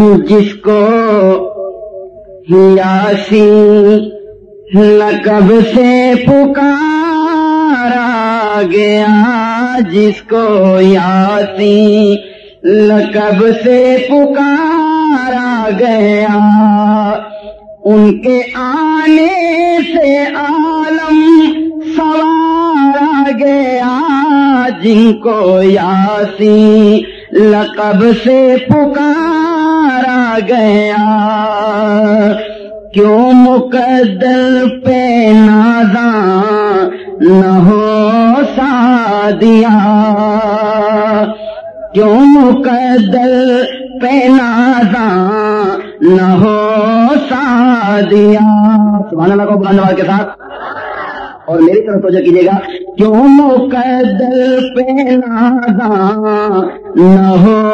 جس کو یاسی لقب سے پکارا گیا جس کو یاسی لقب سے پکارا گیا۔ ان کے آنے سے عالم سوارا گیا جن کو یاسی لقب سے پکارا گیا۔ کیوں مقدر پہ نازاں نہ ہو سادیا کیوں مقدر پہ نازاں نہ ہو سادیا سبحان اللہ کو بلند کے ساتھ۔ اور میری طرف توجہ کیجیے گا۔ کیوں مقدر پہ نازاں نہ ہو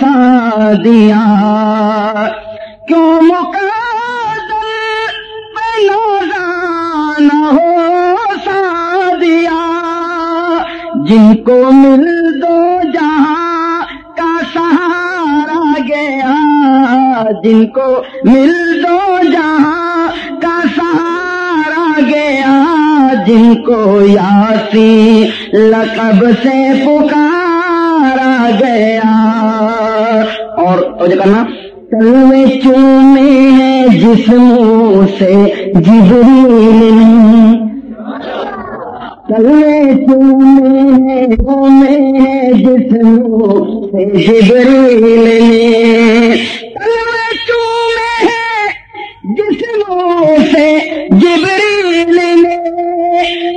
سادیا؟ کیوں مقدر پہ نازاں نہ ہو سادیا؟ جن کو مل دو جہاں کا سہارا گیا، جن کو مل کو یاسی لقب سے پکارا گیا۔ اور توجہ کرنا۔ تلوے چومے ہیں جسموں سے جبریل نے تلوے چومے ہیں جسموں سے جبریل نے تلوے چومے ہیں جسموں سے جبریل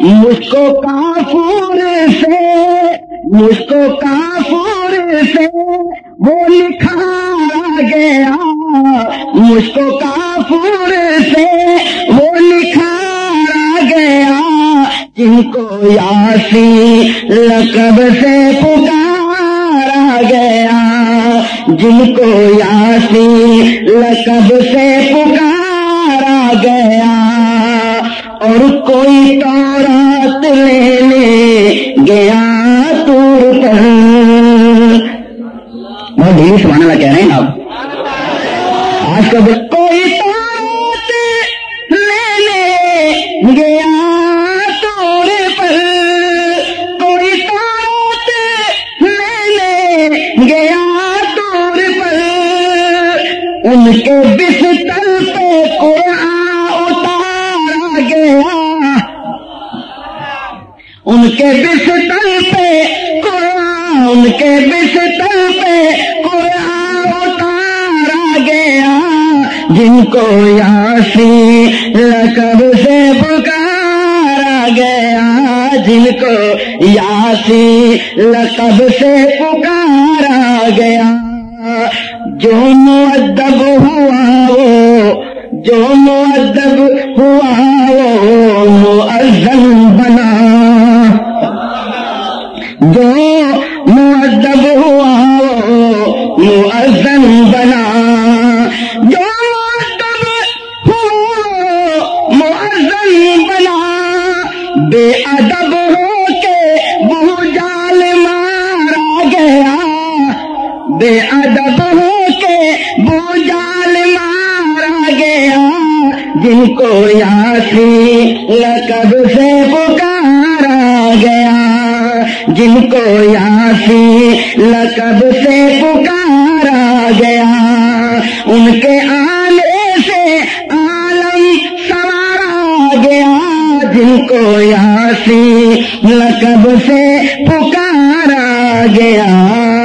مجھ کو کافور سے، مجھ کو کافور سے وہ لکھا گیا۔ مجھ کو کافور سے وہ لکھا گیا۔ جن کو یاسی لقب سے پکارا گیا۔ جن کو یاسی لقب سے پکارا گیا۔ اور کوئی تارا تورات لینے گیا تور پر بہت ڈھیلی سبحان اللہ کہہ رہے ہیں آپ۔ آج کل کوئی تورات لینے گیا تور پر، کوئی تورات لینے گیا تور پر، ان کے بستر پہ قرآن اتارا گیا۔ ان کے بستر پہ قرآن، ان کے بستر پہ قرآن اتارا گیا، جن کو یاسی لقب سے پکارا گیا، جن کو یاسی لقب سے پکارا گیا۔ جو مدب ہوا وہ، جو مدب ہوا وہ مؤذن بنا۔ جو مدب ہوا، مؤذن بنا۔ جو مدب ہوا، مؤذن بنا۔ بے ادب ہو کے بہ جال مارا گیا۔ بے ادب ہو کے بو جال مارا گیا۔ جن کو یاسی لقب سے پکارا جن کو یاسی لقب سے پکارا گیا، ان کے آنے سے عالم سوارا گیا۔ جن کو یاسی لقب سے پکارا گیا۔